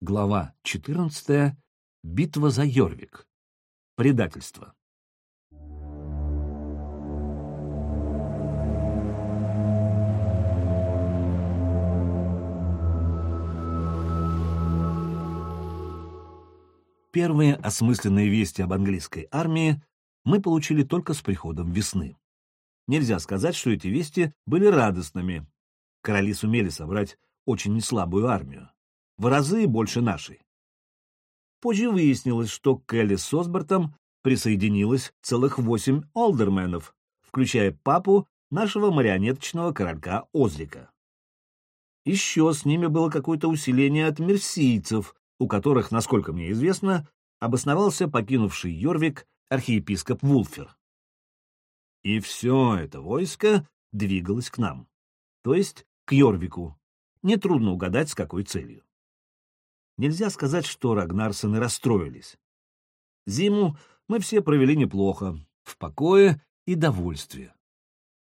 Глава 14. Битва за Йорвик. Предательство. Первые осмысленные вести об английской армии мы получили только с приходом весны. Нельзя сказать, что эти вести были радостными. Короли сумели собрать очень неслабую армию в разы больше нашей. Позже выяснилось, что к Келли с Осбортом присоединилось целых восемь олдерменов, включая папу нашего марионеточного королька Озрика. Еще с ними было какое-то усиление от мерсийцев, у которых, насколько мне известно, обосновался покинувший Йорвик архиепископ Вулфер. И все это войско двигалось к нам, то есть к Йорвику. Нетрудно угадать, с какой целью. Нельзя сказать, что Рагнарсены расстроились. Зиму мы все провели неплохо, в покое и довольстве.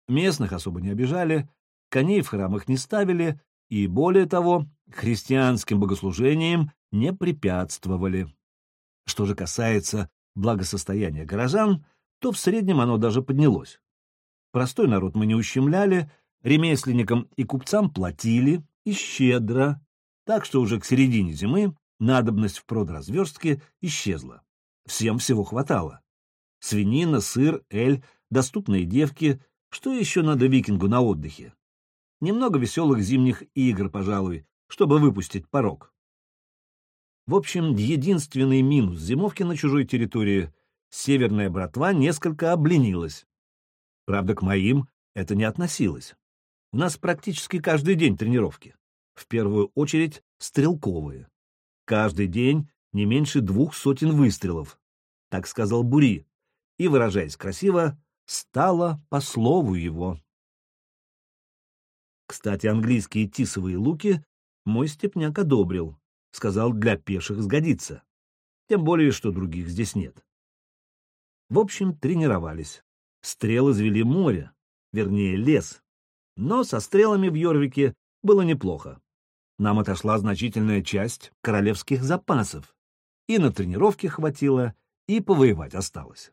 Местных особо не обижали, коней в храмах не ставили и, более того, христианским богослужениям не препятствовали. Что же касается благосостояния горожан, то в среднем оно даже поднялось. Простой народ мы не ущемляли, ремесленникам и купцам платили, и щедро, так что уже к середине зимы надобность в продразверстке исчезла. Всем всего хватало. Свинина, сыр, эль, доступные девки. Что еще надо викингу на отдыхе? Немного веселых зимних игр, пожалуй, чтобы выпустить порог. В общем, единственный минус зимовки на чужой территории — северная братва несколько обленилась. Правда, к моим это не относилось. У нас практически каждый день тренировки в первую очередь стрелковые. Каждый день не меньше двух сотен выстрелов, так сказал Бури, и, выражаясь красиво, стало по слову его. Кстати, английские тисовые луки мой степняк одобрил, сказал, для пеших сгодится, тем более, что других здесь нет. В общем, тренировались. Стрелы извели море, вернее, лес. Но со стрелами в Йорвике было неплохо. Нам отошла значительная часть королевских запасов, и на тренировке хватило, и повоевать осталось.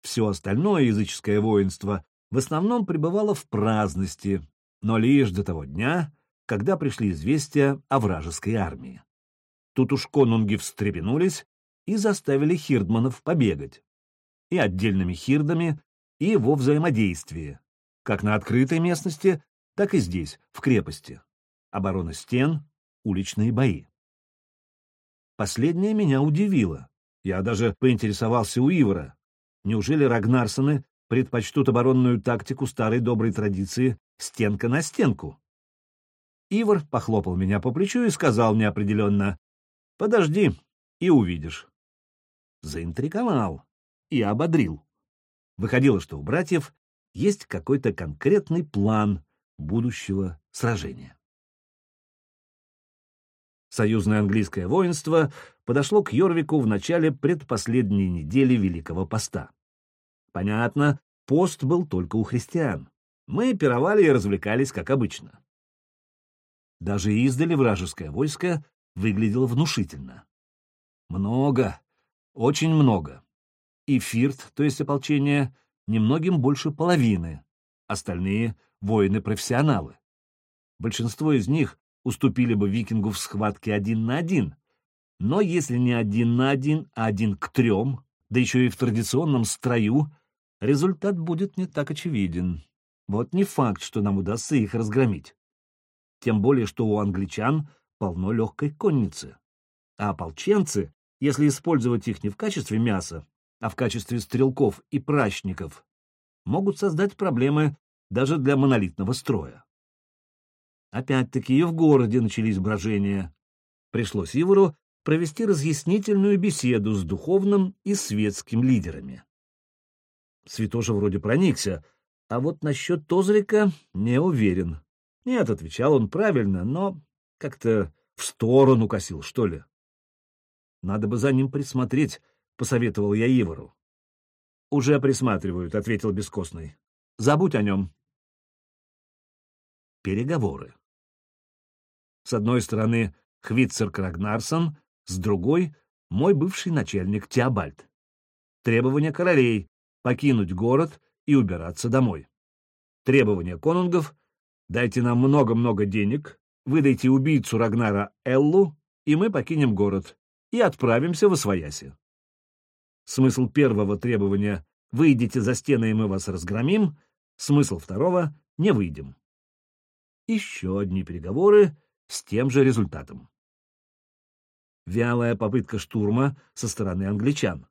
Все остальное языческое воинство в основном пребывало в праздности, но лишь до того дня, когда пришли известия о вражеской армии. Тут уж конунги встрепенулись и заставили хирдманов побегать. И отдельными хирдами, и во взаимодействии, как на открытой местности, так и здесь, в крепости. Оборона стен, уличные бои. Последнее меня удивило. Я даже поинтересовался у Ивара. Неужели Рагнарсоны предпочтут оборонную тактику старой доброй традиции «стенка на стенку»? Ивар похлопал меня по плечу и сказал неопределенно «Подожди, и увидишь». Заинтриговал и ободрил. Выходило, что у братьев есть какой-то конкретный план будущего сражения. Союзное английское воинство подошло к Йорвику в начале предпоследней недели Великого Поста. Понятно, пост был только у христиан. Мы пировали и развлекались, как обычно. Даже издали вражеское войско выглядело внушительно. Много, очень много. И Фирт, то есть ополчение, немногим больше половины, остальные — воины-профессионалы. Большинство из них уступили бы викингу в схватке один на один. Но если не один на один, а один к трем, да еще и в традиционном строю, результат будет не так очевиден. Вот не факт, что нам удастся их разгромить. Тем более, что у англичан полно легкой конницы. А ополченцы, если использовать их не в качестве мяса, а в качестве стрелков и прачников, могут создать проблемы даже для монолитного строя. Опять-таки и в городе начались брожения. Пришлось Ивору провести разъяснительную беседу с духовным и светским лидерами. Святоша вроде проникся, а вот насчет Тозрика не уверен. Нет, отвечал он правильно, но как-то в сторону косил, что ли. Надо бы за ним присмотреть, — посоветовал я Ивору. — Уже присматривают, — ответил Бескостный. — Забудь о нем. Переговоры. С одной стороны, Хвитцер Крагнарсон, с другой — мой бывший начальник Теобальд. Требования королей — покинуть город и убираться домой. Требования конунгов — дайте нам много-много денег, выдайте убийцу Рагнара Эллу, и мы покинем город и отправимся в Освояси. Смысл первого требования — выйдите за стены, и мы вас разгромим, смысл второго — не выйдем. Еще одни переговоры с тем же результатом. Вялая попытка штурма со стороны англичан.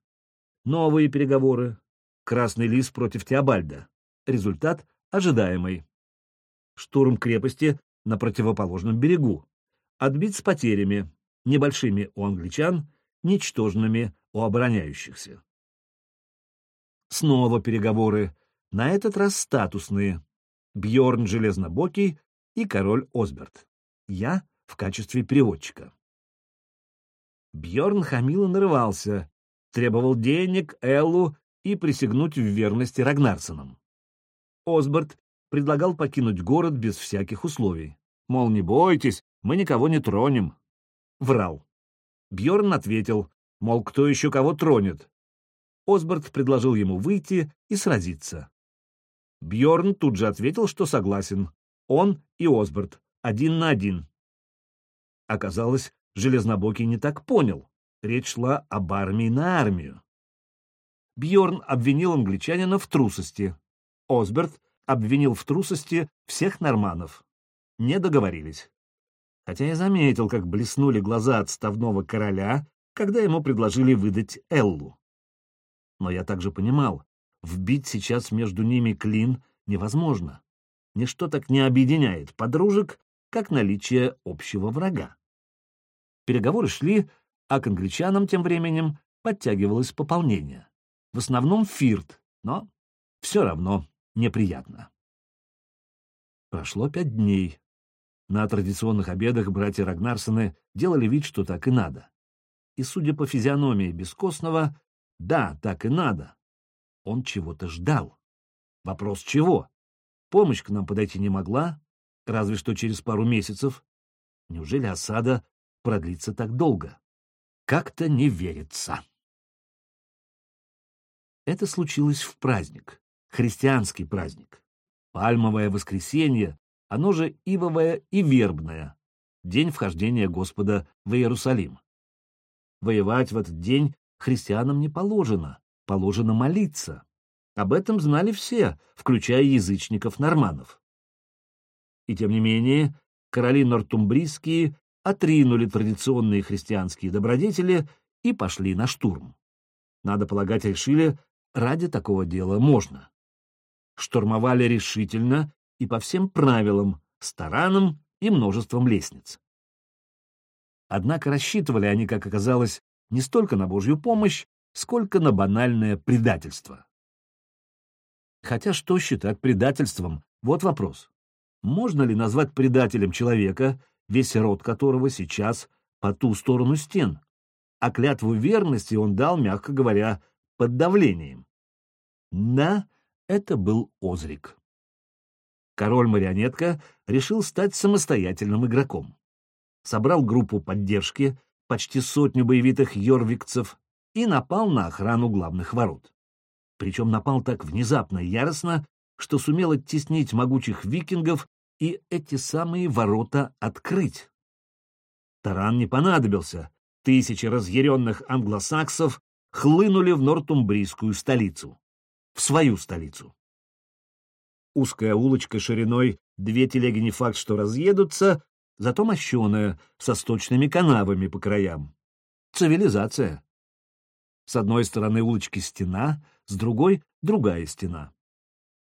Новые переговоры. Красный лис против Теобальда. Результат ожидаемый. Штурм крепости на противоположном берегу. Отбить с потерями, небольшими у англичан, ничтожными у обороняющихся. Снова переговоры, на этот раз статусные. Бьорн Железнобокий и король Осберт. Я в качестве переводчика. Бьорн хамил и нарывался, требовал денег, Эллу и присягнуть в верности Рагнарсонам. Осберт предлагал покинуть город без всяких условий. Мол, не бойтесь, мы никого не тронем. Врал. Бьорн ответил, мол, кто еще кого тронет. Осберт предложил ему выйти и сразиться. Бьорн тут же ответил, что согласен. Он и Осберт, один на один. Оказалось, Железнобокий не так понял. Речь шла об армии на армию. Бьорн обвинил англичанина в трусости. Осберт обвинил в трусости всех норманов. Не договорились. Хотя я заметил, как блеснули глаза отставного короля, когда ему предложили выдать Эллу. Но я также понимал, вбить сейчас между ними клин невозможно. Ничто так не объединяет подружек, как наличие общего врага. Переговоры шли, а к англичанам тем временем подтягивалось пополнение. В основном фирт, но все равно неприятно. Прошло пять дней. На традиционных обедах братья Рагнарсоны делали вид, что так и надо. И, судя по физиономии Бескостного, да, так и надо. Он чего-то ждал. Вопрос чего? Помощь к нам подойти не могла, разве что через пару месяцев. Неужели осада продлится так долго? Как-то не верится. Это случилось в праздник, христианский праздник. Пальмовое воскресенье, оно же ивовое и вербное, день вхождения Господа в Иерусалим. Воевать в этот день христианам не положено, положено молиться. Об этом знали все, включая язычников-норманов. И тем не менее, короли нортумбрийские отринули традиционные христианские добродетели и пошли на штурм. Надо полагать, решили, ради такого дела можно. Штурмовали решительно и по всем правилам, с и множеством лестниц. Однако рассчитывали они, как оказалось, не столько на Божью помощь, сколько на банальное предательство. Хотя что считать предательством? Вот вопрос. Можно ли назвать предателем человека, весь род которого сейчас по ту сторону стен? А клятву верности он дал, мягко говоря, под давлением. Да, это был Озрик. Король-марионетка решил стать самостоятельным игроком. Собрал группу поддержки, почти сотню боевитых йорвикцев, и напал на охрану главных ворот причем напал так внезапно и яростно, что сумел оттеснить могучих викингов и эти самые ворота открыть. Таран не понадобился, тысячи разъяренных англосаксов хлынули в Нортумбрийскую столицу, в свою столицу. Узкая улочка шириной две телеги не факт, что разъедутся, зато мощеная, со сточными канавами по краям. Цивилизация. С одной стороны улочки стена, с другой — другая стена.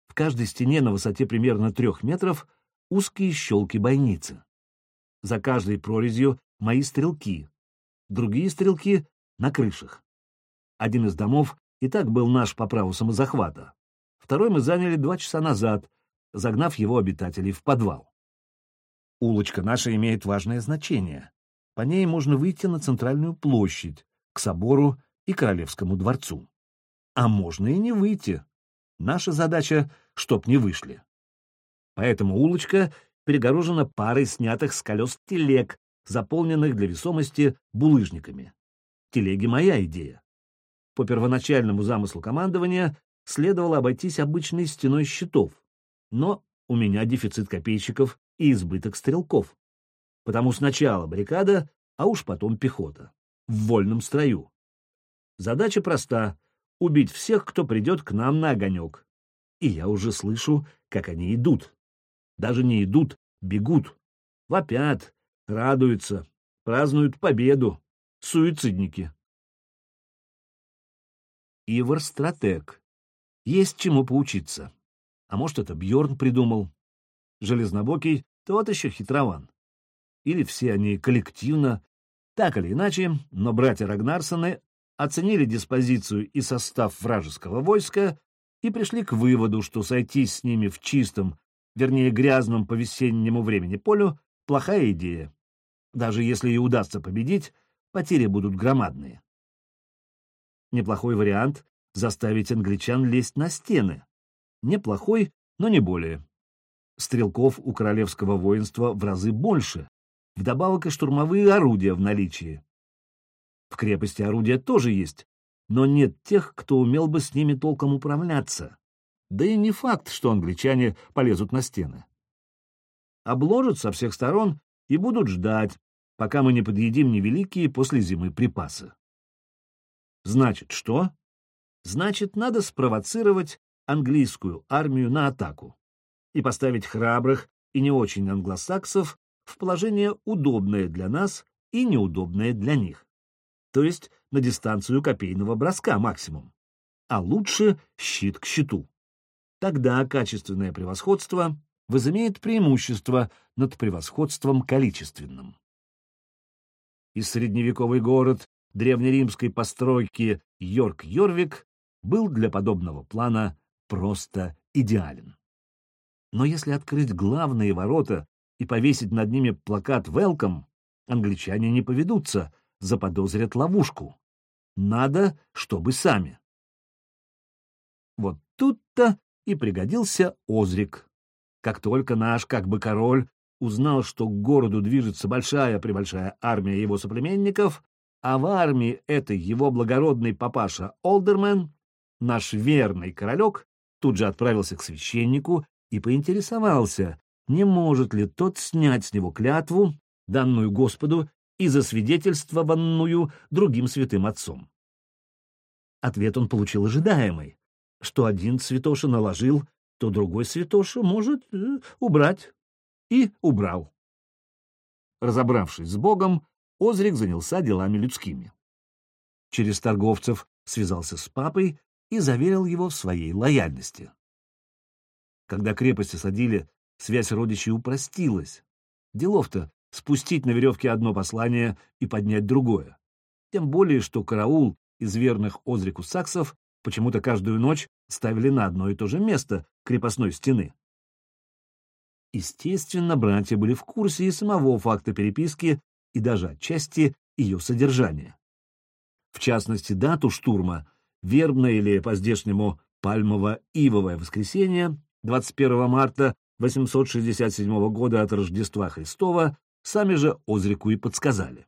В каждой стене на высоте примерно трех метров узкие щелки-бойницы. За каждой прорезью мои стрелки, другие стрелки на крышах. Один из домов и так был наш по праву самозахвата. Второй мы заняли два часа назад, загнав его обитателей в подвал. Улочка наша имеет важное значение. По ней можно выйти на центральную площадь, к собору и Королевскому дворцу. А можно и не выйти. Наша задача — чтоб не вышли. Поэтому улочка перегорожена парой снятых с колес телег, заполненных для весомости булыжниками. Телеги — моя идея. По первоначальному замыслу командования следовало обойтись обычной стеной щитов, но у меня дефицит копейщиков и избыток стрелков. Потому сначала баррикада, а уж потом пехота. В вольном строю. Задача проста — убить всех, кто придет к нам на огонек. И я уже слышу, как они идут. Даже не идут, бегут. Вопят, радуются, празднуют победу. Суицидники. Ивар — стратег. Есть чему поучиться. А может, это Бьорн придумал. Железнобокий — тот еще хитрован. Или все они коллективно. Так или иначе, но братья Рагнарсоны оценили диспозицию и состав вражеского войска и пришли к выводу, что сойтись с ними в чистом, вернее грязном по весеннему времени полю — плохая идея. Даже если и удастся победить, потери будут громадные. Неплохой вариант — заставить англичан лезть на стены. Неплохой, но не более. Стрелков у королевского воинства в разы больше, вдобавок и штурмовые орудия в наличии. В крепости орудия тоже есть, но нет тех, кто умел бы с ними толком управляться. Да и не факт, что англичане полезут на стены. Обложат со всех сторон и будут ждать, пока мы не подъедим невеликие после зимы припасы. Значит, что? Значит, надо спровоцировать английскую армию на атаку и поставить храбрых и не очень англосаксов в положение удобное для нас и неудобное для них, то есть на дистанцию копейного броска максимум, а лучше щит к щиту. Тогда качественное превосходство возымеет преимущество над превосходством количественным. И средневековый город древнеримской постройки Йорк-Йорвик был для подобного плана просто идеален. Но если открыть главные ворота и повесить над ними плакат «Welcome», англичане не поведутся, заподозрят ловушку. Надо, чтобы сами. Вот тут-то и пригодился Озрик. Как только наш, как бы король, узнал, что к городу движется большая-пребольшая армия его соплеменников, а в армии этой его благородный папаша Олдермен, наш верный королек, тут же отправился к священнику и поинтересовался, не может ли тот снять с него клятву, данную Господу и засвидетельствованную другим святым отцом. Ответ он получил ожидаемый, что один святоша наложил, то другой святоша может э, убрать. И убрал. Разобравшись с Богом, Озрик занялся делами людскими. Через торговцев связался с папой и заверил его в своей лояльности. Когда крепости садили, связь родичей упростилась. Делов-то спустить на веревке одно послание и поднять другое. Тем более, что караул из верных Озрику саксов почему-то каждую ночь ставили на одно и то же место крепостной стены. Естественно, братья были в курсе и самого факта переписки и даже отчасти ее содержания. В частности, дату штурма, вербное или по-здешнему пальмово-ивовое воскресенье, 21 марта 867 года от Рождества Христова, сами же Озрику и подсказали.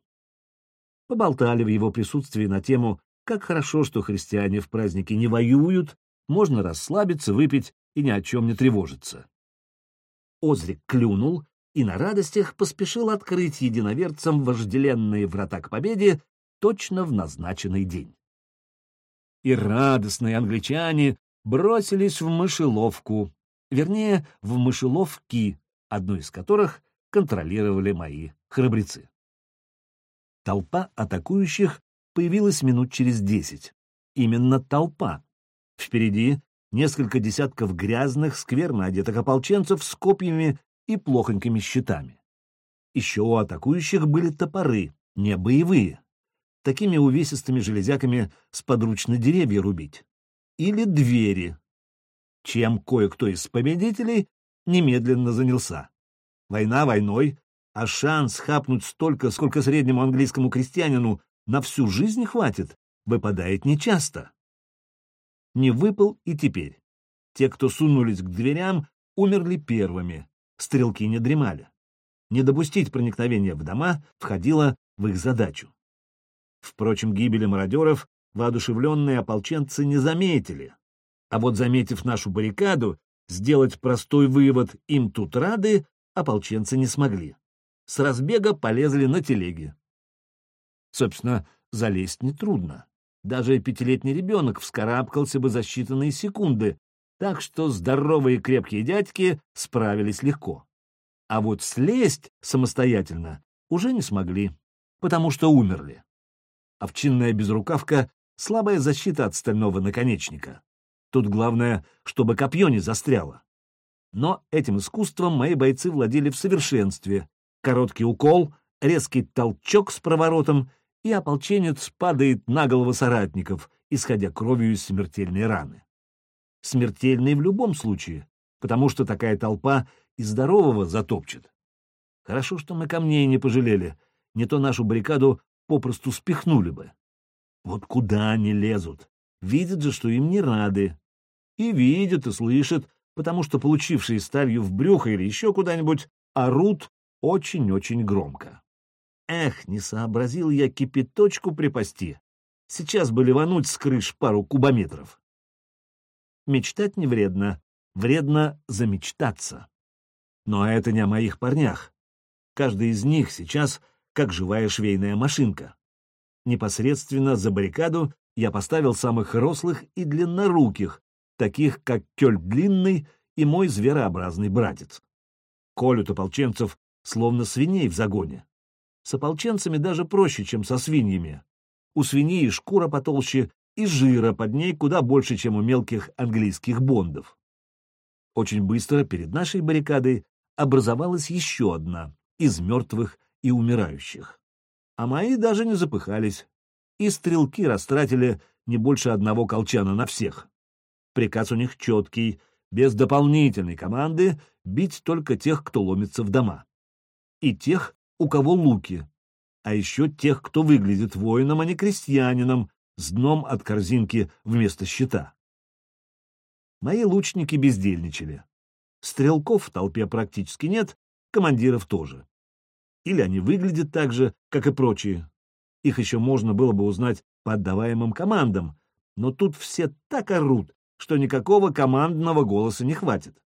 Поболтали в его присутствии на тему, как хорошо, что христиане в праздники не воюют, можно расслабиться, выпить и ни о чем не тревожиться. Озрик клюнул и на радостях поспешил открыть единоверцам вожделенные врата к победе точно в назначенный день. И радостные англичане бросились в мышеловку, вернее, в мышеловки, одну из которых контролировали мои храбрецы. Толпа атакующих появилась минут через десять. Именно толпа. Впереди несколько десятков грязных, скверно одетых ополченцев с копьями и плохонькими щитами. Еще у атакующих были топоры, не боевые. Такими увесистыми железяками сподручно деревья рубить. Или двери. Чем кое-кто из победителей немедленно занялся. Война войной, а шанс хапнуть столько, сколько среднему английскому крестьянину на всю жизнь хватит, выпадает нечасто. Не выпал и теперь. Те, кто сунулись к дверям, умерли первыми, Стрелки не дремали. не допустить проникновения в дома входило в их задачу. Впрочем, гибели мародеров воодушевленные ополченцы не заметили. А вот, заметив нашу баррикаду, сделать простой вывод им тут рады ополченцы не смогли. С разбега полезли на телеги. Собственно, залезть нетрудно. Даже пятилетний ребенок вскарабкался бы за считанные секунды, так что здоровые крепкие дядьки справились легко. А вот слезть самостоятельно уже не смогли, потому что умерли. Овчинная безрукавка — слабая защита от стального наконечника. Тут главное, чтобы копье не застряло. Но этим искусством мои бойцы владели в совершенстве. Короткий укол, резкий толчок с проворотом, и ополченец падает на головы соратников, исходя кровью из смертельной раны. Смертельной в любом случае, потому что такая толпа и здорового затопчет. Хорошо, что мы камней не пожалели, не то нашу баррикаду попросту спихнули бы. Вот куда они лезут? Видят же, что им не рады. И видят, и слышат, потому что получившие сталью в брюхо или еще куда-нибудь орут очень-очень громко. Эх, не сообразил я кипяточку припасти. Сейчас бы ливануть с крыш пару кубометров. Мечтать не вредно, вредно замечтаться. Но это не о моих парнях. Каждый из них сейчас как живая швейная машинка. Непосредственно за баррикаду я поставил самых рослых и длинноруких, таких как Кёль Длинный и мой зверообразный братец. Колют ополченцев словно свиней в загоне. С ополченцами даже проще, чем со свиньями. У свиньи шкура потолще, и жира под ней куда больше, чем у мелких английских бондов. Очень быстро перед нашей баррикадой образовалась еще одна из мертвых и умирающих. А мои даже не запыхались, и стрелки растратили не больше одного колчана на всех. Приказ у них четкий, без дополнительной команды бить только тех, кто ломится в дома. И тех, у кого луки, а еще тех, кто выглядит воином, а не крестьянином, с дном от корзинки вместо щита. Мои лучники бездельничали. Стрелков в толпе практически нет, командиров тоже. Или они выглядят так же, как и прочие. Их еще можно было бы узнать по отдаваемым командам, но тут все так орут, что никакого командного голоса не хватит.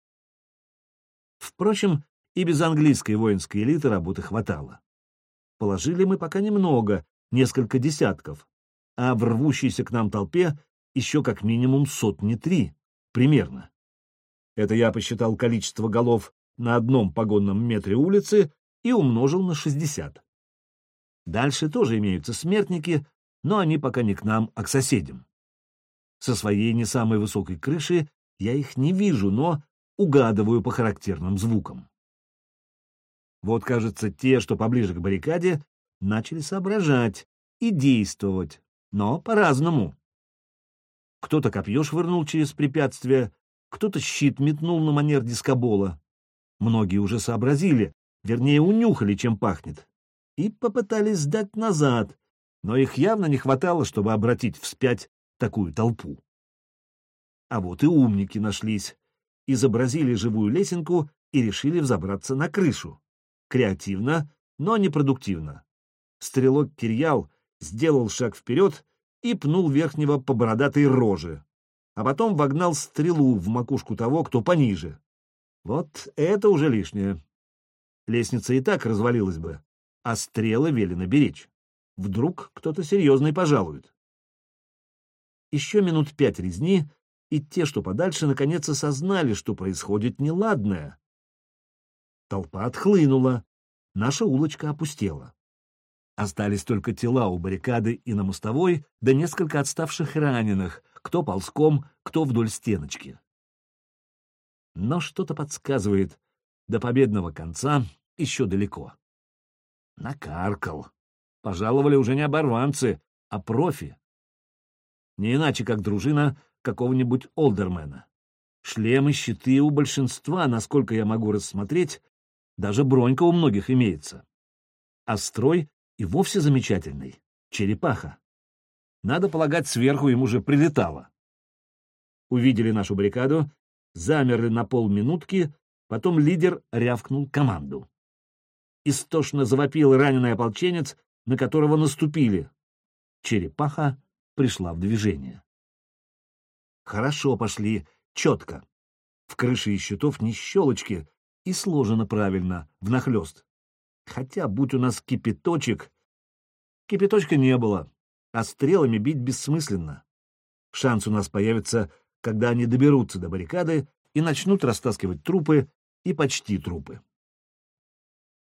Впрочем, и без английской воинской элиты работы хватало. Положили мы пока немного, несколько десятков, а в рвущейся к нам толпе еще как минимум сотни три, примерно. Это я посчитал количество голов на одном погонном метре улицы и умножил на шестьдесят. Дальше тоже имеются смертники, но они пока не к нам, а к соседям. Со своей не самой высокой крыши я их не вижу, но угадываю по характерным звукам. Вот, кажется, те, что поближе к баррикаде, начали соображать и действовать, но по-разному. Кто-то копье швырнул через препятствие, кто-то щит метнул на манер дискобола. Многие уже сообразили, вернее, унюхали, чем пахнет, и попытались сдать назад, но их явно не хватало, чтобы обратить вспять такую толпу. А вот и умники нашлись, изобразили живую лесенку и решили взобраться на крышу. Креативно, но непродуктивно. Стрелок Кирьял сделал шаг вперед и пнул верхнего по бородатой роже, а потом вогнал стрелу в макушку того, кто пониже. Вот это уже лишнее. Лестница и так развалилась бы, а стрелы велено беречь. Вдруг кто-то серьезный пожалует. Еще минут пять резни, и те, что подальше, наконец осознали, что происходит неладное. Толпа отхлынула, наша улочка опустела. Остались только тела у баррикады и на мостовой, да несколько отставших раненых, кто ползком, кто вдоль стеночки. Но что-то подсказывает, до победного конца еще далеко. Накаркал. Пожаловали уже не оборванцы, а профи. Не иначе, как дружина какого-нибудь олдермена. Шлемы, щиты у большинства, насколько я могу рассмотреть, даже бронька у многих имеется. А строй и вовсе замечательный. Черепаха. Надо полагать, сверху им уже прилетало. Увидели нашу баррикаду, замерли на полминутки, потом лидер рявкнул команду. Истошно завопил раненый ополченец, на которого наступили. Черепаха пришла в движение. Хорошо пошли, четко. В крыше и щитов ни щелочки, и сложено правильно, внахлёст. Хотя, будь у нас кипяточек... Кипяточка не было, а стрелами бить бессмысленно. Шанс у нас появится, когда они доберутся до баррикады и начнут растаскивать трупы и почти трупы.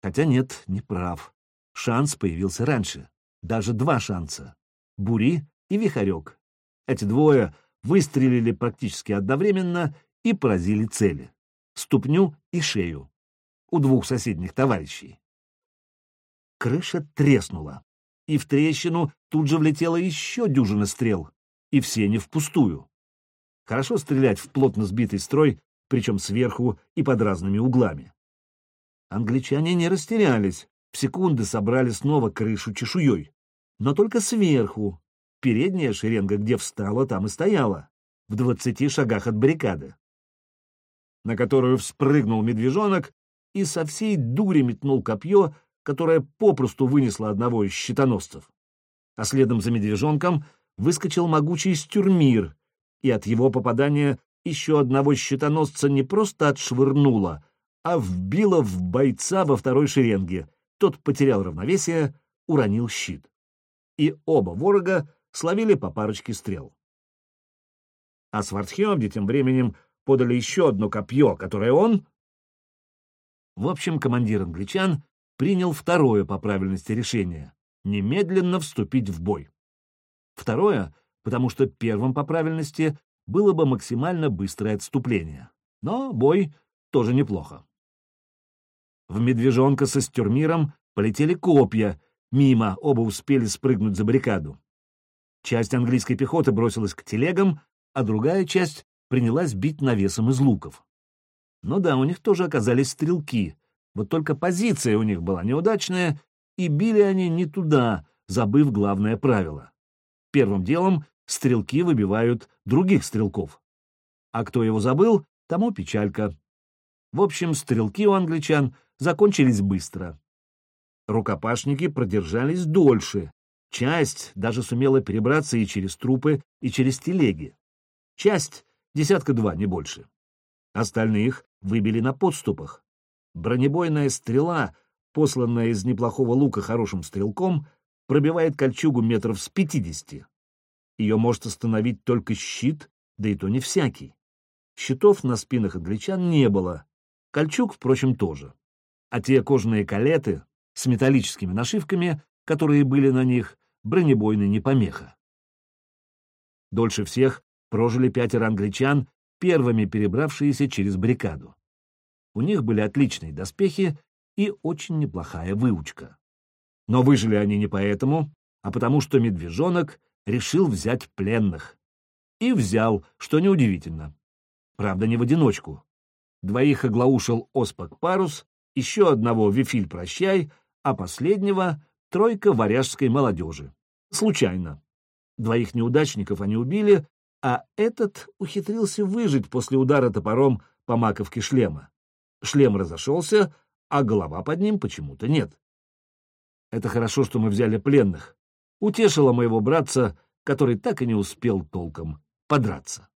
Хотя нет, не прав. Шанс появился раньше. Даже два шанса. Бури и Вихарек. Эти двое выстрелили практически одновременно и поразили цели — ступню и шею у двух соседних товарищей. Крыша треснула, и в трещину тут же влетела еще дюжина стрел, и все не впустую. Хорошо стрелять в плотно сбитый строй, причем сверху и под разными углами. Англичане не растерялись, в секунды собрали снова крышу чешуей, но только сверху. Передняя шеренга, где встала, там и стояла, в двадцати шагах от баррикады, на которую вспрыгнул медвежонок и со всей дури метнул копье, которое попросту вынесло одного из щитоносцев. А следом за медвежонком выскочил могучий стюрмир, и от его попадания еще одного щитоносца не просто отшвырнуло, а вбило в бойца во второй шеренге. Тот потерял равновесие, уронил щит. И оба ворога словили по парочке стрел. А Свардхевде тем временем подали еще одно копье, которое он... В общем, командир англичан принял второе по правильности решение — немедленно вступить в бой. Второе, потому что первым по правильности было бы максимально быстрое отступление. Но бой тоже неплохо. В медвежонка со стюрмиром полетели копья, мимо оба успели спрыгнуть за баррикаду. Часть английской пехоты бросилась к телегам, а другая часть принялась бить навесом из луков. Ну да, у них тоже оказались стрелки, вот только позиция у них была неудачная, и били они не туда, забыв главное правило. Первым делом стрелки выбивают других стрелков. А кто его забыл, тому печалька. В общем, стрелки у англичан закончились быстро. Рукопашники продержались дольше. Часть даже сумела перебраться и через трупы, и через телеги. Часть — десятка-два, не больше. Остальных выбили на подступах. Бронебойная стрела, посланная из неплохого лука хорошим стрелком, пробивает кольчугу метров с пятидесяти. Ее может остановить только щит, да и то не всякий. Щитов на спинах англичан не было, кольчуг, впрочем, тоже. А те кожаные калеты с металлическими нашивками, которые были на них, бронебойны не помеха. Дольше всех прожили пятеро англичан, первыми перебравшиеся через баррикаду. У них были отличные доспехи и очень неплохая выучка. Но выжили они не поэтому, а потому что медвежонок решил взять пленных. И взял, что неудивительно. Правда, не в одиночку. Двоих оглаушил Оспак Парус, еще одного Вифиль Прощай, а последнего — тройка варяжской молодежи. Случайно. Двоих неудачников они убили, а этот ухитрился выжить после удара топором по маковке шлема. Шлем разошелся, а голова под ним почему-то нет. Это хорошо, что мы взяли пленных. Утешило моего братца, который так и не успел толком подраться.